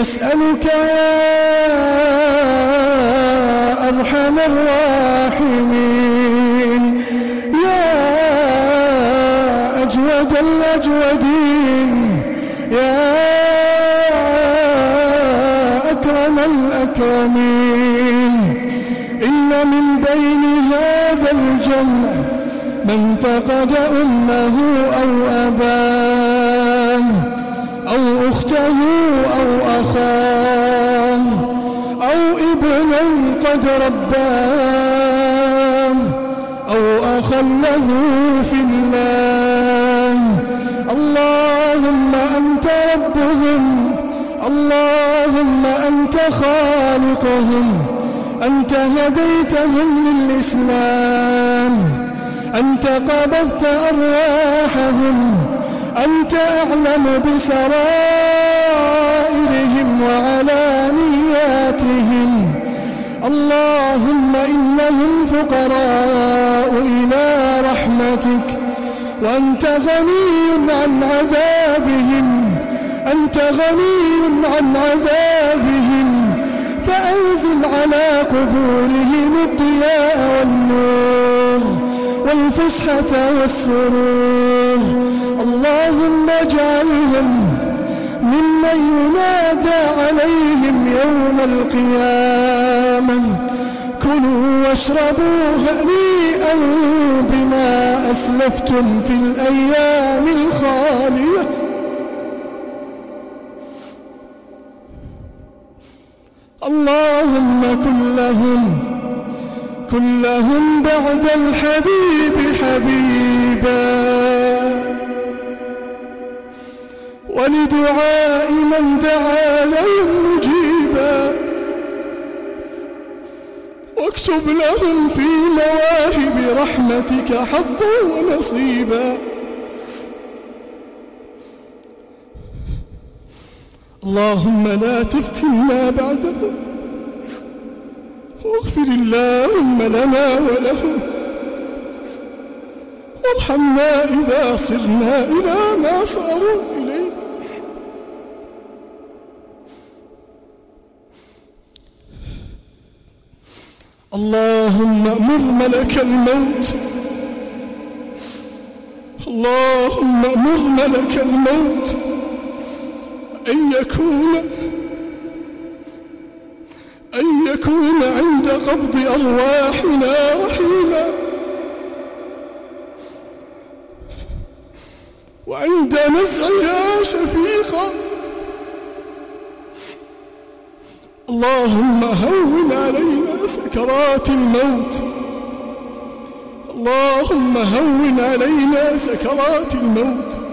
نسألك يا أرحم الراحمين. يا أجود الأجودين. يا أكرم الأكرمين. إن من بين هذا الجمع من فقد أمه أو أباه. قد رباه أو أخا له في الله. اللهم أنت ربهم اللهم أنت خالقهم أنت هديتهم للإسلام أنت قبضت أرواحهم أنت أعلم بسرائرهم إنهم فقراء إلى رحمتك. وأنت غني عن عذابهم. أنت غني عن عذابهم. فأنزل على قبورهم الضياء والنور والفسحة والسرور. اللهم اجعلهم ممن ينادى عليهم يوم القيامة. كلوا واشربوا هنيئا بما أسلفتم في الأيام الخالية. اللهم كن لهم كلهم بعد الحبيب حبيبا. ولدعاء من دعا لهم واكتب لهم في مواهب رحمتك حظا ونصيبا اللهم لا تفتنا بعدهم واغفر اللهم لنا ولهم. وارحمنا إذا صرنا إلى ما صاروا. اللهم مر ملك الموت. اللهم مر ملك الموت. أن يكون أن يكون عند قبض أرواحنا رحيما. وعند نزعها شفيقا. اللهم هون علينا سكرات الموت. اللهم هون علينا سكرات الموت.